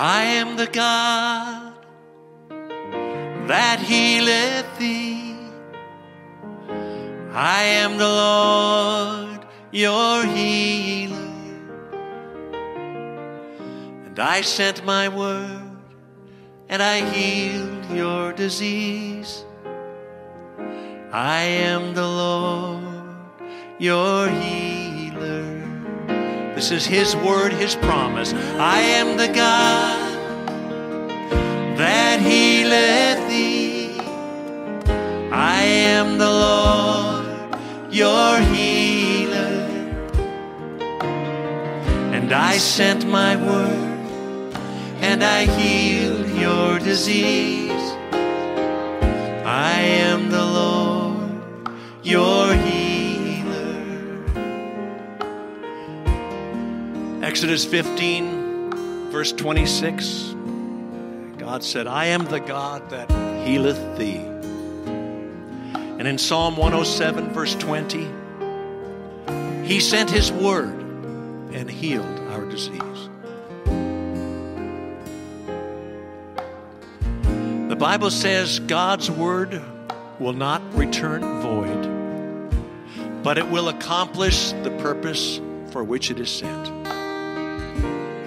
I am the God that healeth thee. I am the Lord, your healer. And I sent my word, and I healed your disease. I am the Lord, your healer. This is His word, His promise. I am the God your healer. And I sent my word, and I healed your disease. I am the Lord, your healer. Exodus 15, verse 26. God said, I am the God that healeth thee. And in Psalm 107, verse 20, He sent His word and healed our disease. The Bible says God's word will not return void, but it will accomplish the purpose for which it is sent.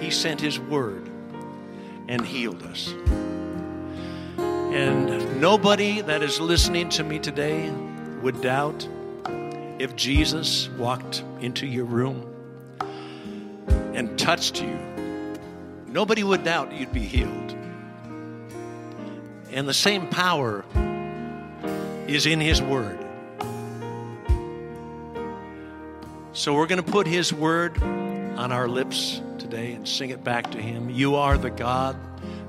He sent His word and healed us. And nobody that is listening to me today would doubt if Jesus walked into your room and touched you. Nobody would doubt you'd be healed. And the same power is in His Word. So we're going to put His Word on our lips today and sing it back to Him. You are the God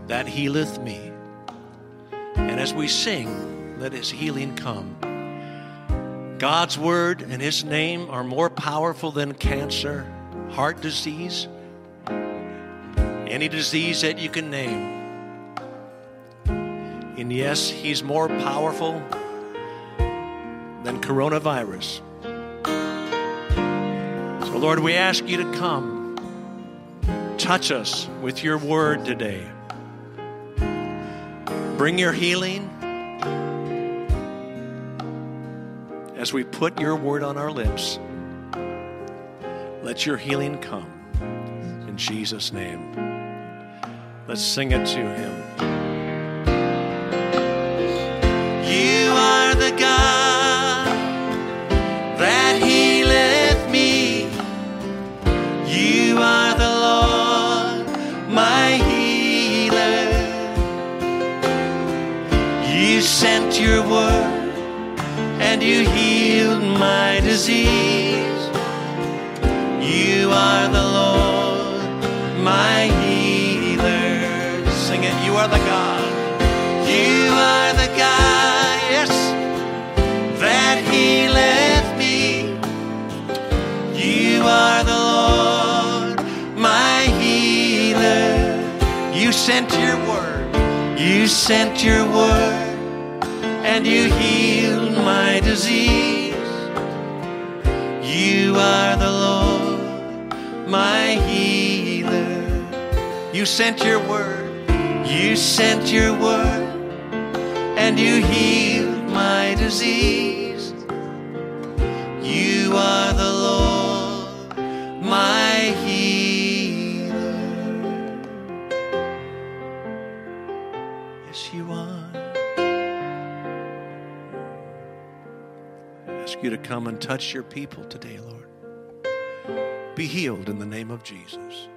that healeth me. And as we sing, let His healing come. God's Word and His name are more powerful than cancer, heart disease, any disease that you can name. And yes, He's more powerful than coronavirus. So, Lord, we ask you to come, touch us with your word today. Bring your healing as we put your word on our lips. Let your healing come in Jesus' name. Let's sing it to him. You sent your word and you healed my disease. You are the Lord, my healer. Sing it. You are the God. You are the God, yes, that healeth me. You are the Lord, my healer. You sent your word. You sent your word, and you healed my disease. You are the Lord, my healer. You sent your word. You sent your word and you healed my disease. You are the Lord, my healer. Yes, you are. You to come and touch your people today, Lord. Be healed in the name of Jesus.